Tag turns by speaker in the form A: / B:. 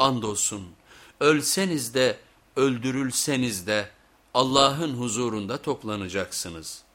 A: Andolsun ölseniz de öldürülseniz de Allah'ın huzurunda toplanacaksınız.''